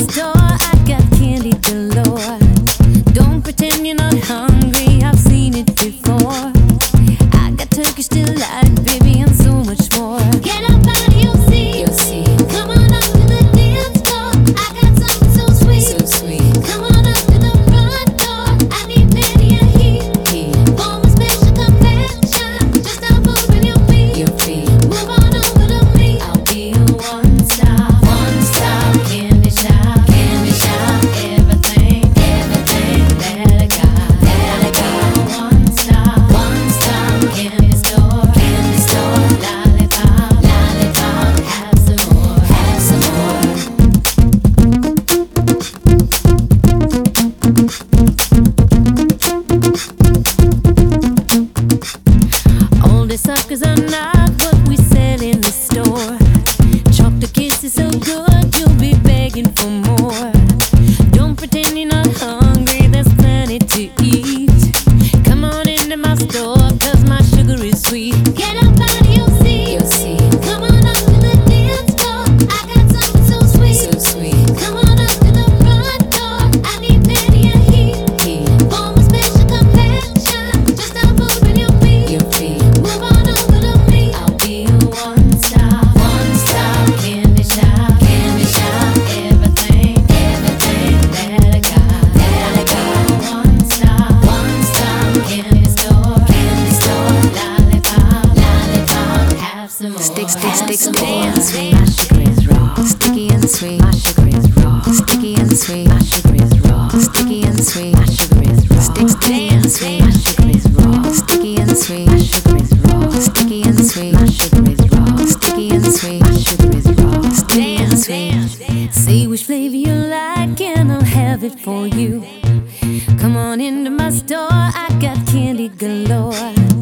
the door. sweet. My sugar is raw. Sticky and sweet. My sugar is raw. Sticky and sweet. My sugar is raw. Sticky and sweet. My sugar is raw. Sticky and sweet. My sugar is raw. Sticky and sweet. My sugar is raw. Sticky and sweet. My sugar is raw. Sticky and sweet. Say which flavor you like and I'll have it for you. Come on into my store. I got candy galore.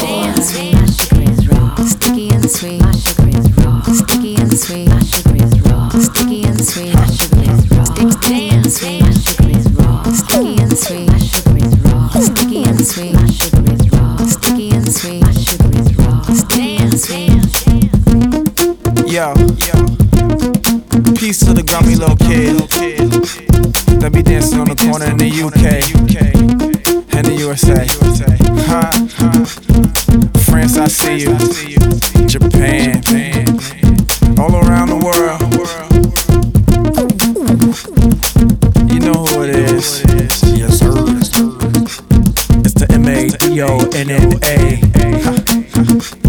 dance. My sugar is raw, sticky and sweet. My sugar is raw, sticky and sweet. My sugar is raw, sticky and sweet. My sugar is raw, sticky and sweet. My sugar is raw, sticky and sweet. My sugar is raw, sticky and sweet. My sugar is raw, sticky and sweet. My sugar is raw, sticky and sweet. And. I see you. Japan, all around the world. You know who it is. Yes, sir. It's the M A D O N N A.